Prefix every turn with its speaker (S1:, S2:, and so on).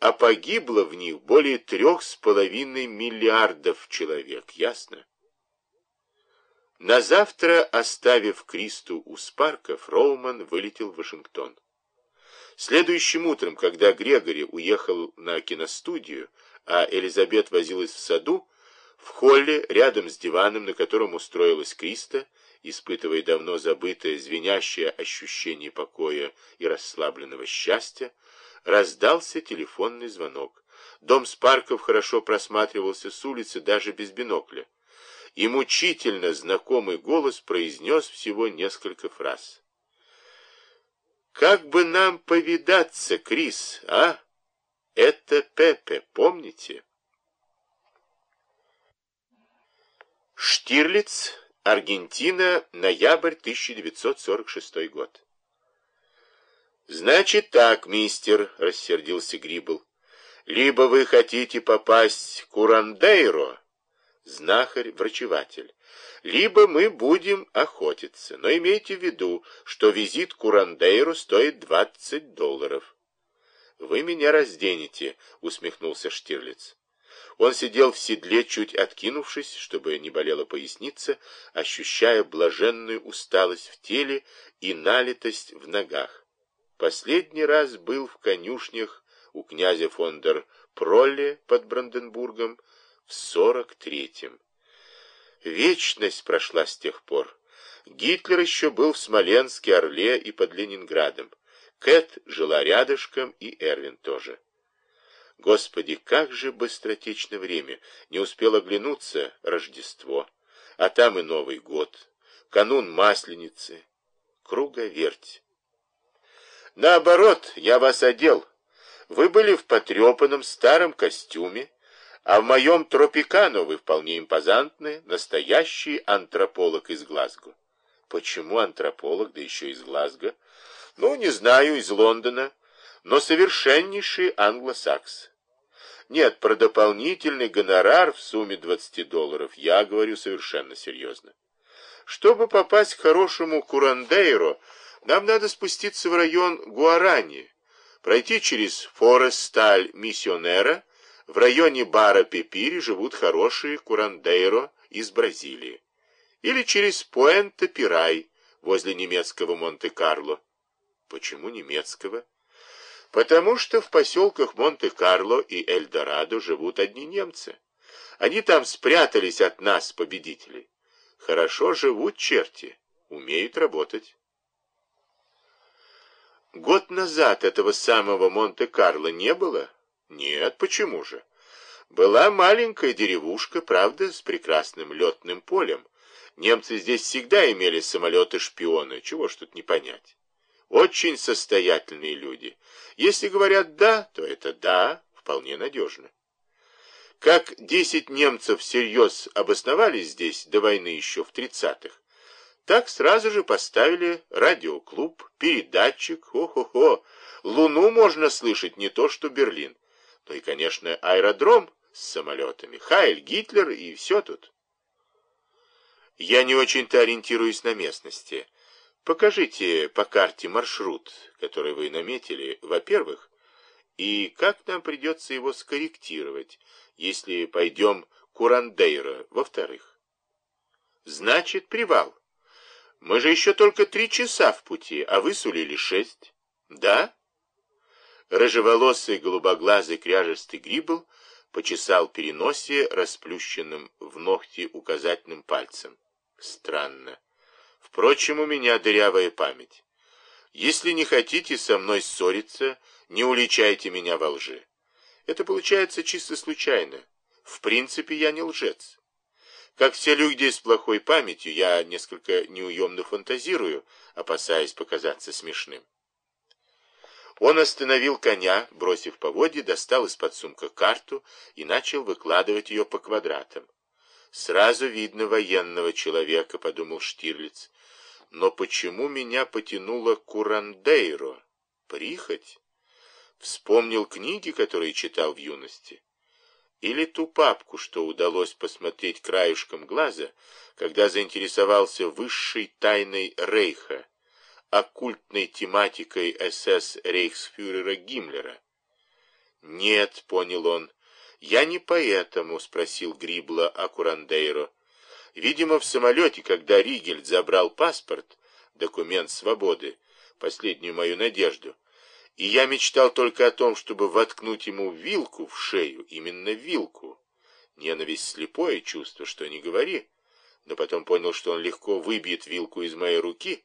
S1: а погибло в них более трех с половиной миллиардов человек, ясно? На завтра, оставив Кристу у Спарков, Роуман вылетел в Вашингтон. Следующим утром, когда Грегори уехал на киностудию, а Элизабет возилась в саду, в холле, рядом с диваном, на котором устроилась Криста, испытывая давно забытое звенящее ощущение покоя и расслабленного счастья, раздался телефонный звонок. Дом Спарков хорошо просматривался с улицы даже без бинокля. И мучительно знакомый голос произнес всего несколько фраз. «Как бы нам повидаться, Крис, а? Это Пепе, помните?» Штирлиц, Аргентина, ноябрь 1946 год. «Значит так, мистер», — рассердился Грибл, — «либо вы хотите попасть к Урандейро, знахарь-врачеватель, либо мы будем охотиться, но имейте в виду, что визит к Урандейро стоит 20 долларов». «Вы меня разденете», — усмехнулся Штирлиц. Он сидел в седле, чуть откинувшись, чтобы не болела поясница, ощущая блаженную усталость в теле и налитость в ногах. Последний раз был в конюшнях у князя фон дер Пролле под Бранденбургом в сорок третьем. Вечность прошла с тех пор. Гитлер еще был в Смоленске, Орле и под Ленинградом. Кэт жила рядышком, и Эрвин тоже. Господи, как же быстротечно время! Не успел оглянуться Рождество, а там и Новый год, канун Масленицы, круговерть. Наоборот, я вас одел. Вы были в потрепанном старом костюме, а в моем тропикано вы вполне импозантны, настоящий антрополог из Глазго. Почему антрополог, да еще из Глазго? Ну, не знаю, из Лондона, но совершеннейший англосакс. Нет, про дополнительный гонорар в сумме 20 долларов я говорю совершенно серьезно. Чтобы попасть к хорошему Курандейро, нам надо спуститься в район Гуарани, пройти через Форесталь Миссионера. В районе Бара Пепири живут хорошие курандейро из Бразилии. Или через Пуэнто-Пирай, возле немецкого Монте-Карло. Почему немецкого? Потому что в поселках Монте-Карло и Эльдорадо живут одни немцы. Они там спрятались от нас, победителей. Хорошо живут черти, умеют работать. Год назад этого самого Монте-Карло не было? Нет, почему же? Была маленькая деревушка, правда, с прекрасным летным полем. Немцы здесь всегда имели самолеты-шпионы, чего ж тут не понять. Очень состоятельные люди. Если говорят «да», то это «да», вполне надежно. Как десять немцев всерьез обосновались здесь до войны еще в тридцатых, так сразу же поставили радиоклуб, передатчик, хо-хо-хо. Луну можно слышать не то, что Берлин. Ну и, конечно, аэродром с самолетами, Хайль, Гитлер и все тут. Я не очень-то ориентируюсь на местности. Покажите по карте маршрут, который вы наметили, во-первых, и как нам придется его скорректировать, если пойдем к Урандейро, во-вторых. Значит, привал. Мы же еще только три часа в пути, а вы сулили шесть. Да? Рыжеволосый голубоглазый кряжестый грибл почесал переносе расплющенным в ногти указательным пальцем. Странно. Впрочем, у меня дырявая память. Если не хотите со мной ссориться, не уличайте меня во лжи. Это получается чисто случайно. В принципе, я не лжец. Как все люди с плохой памятью, я несколько неуемно фантазирую, опасаясь показаться смешным. Он остановил коня, бросив поводья, достал из-под сумка карту и начал выкладывать ее по квадратам. «Сразу видно военного человека», — подумал Штирлиц. «Но почему меня потянуло к Урандейро? Прихоть?» Вспомнил книги, которые читал в юности. Или ту папку, что удалось посмотреть краешком глаза, когда заинтересовался высшей тайной Рейха, оккультной тематикой СС рейхсфюрера Гиммлера. Нет, понял он. Я не поэтому, спросил Грибла о Курандейро. Видимо, в самолете, когда Ригель забрал паспорт, документ свободы, последнюю мою надежду, и я мечтал только о том, чтобы воткнуть ему вилку в шею, именно вилку. Ненависть слепое чувство, что не говори. Но потом понял, что он легко выбьет вилку из моей руки,